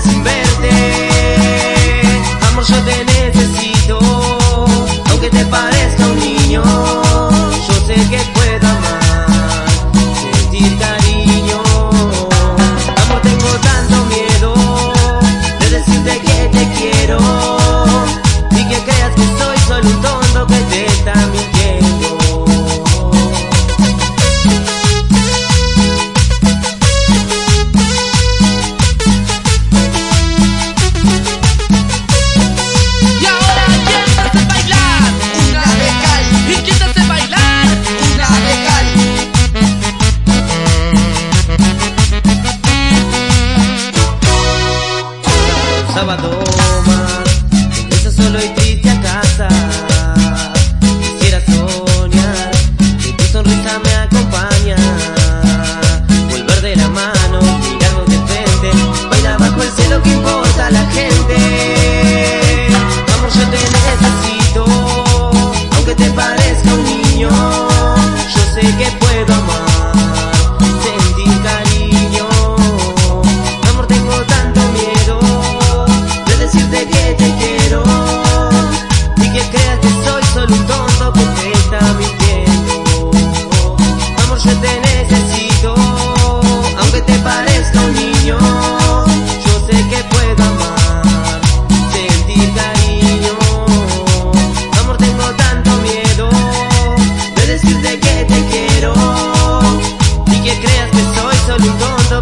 sin verte. sábado más. Eso solo y olvidó, no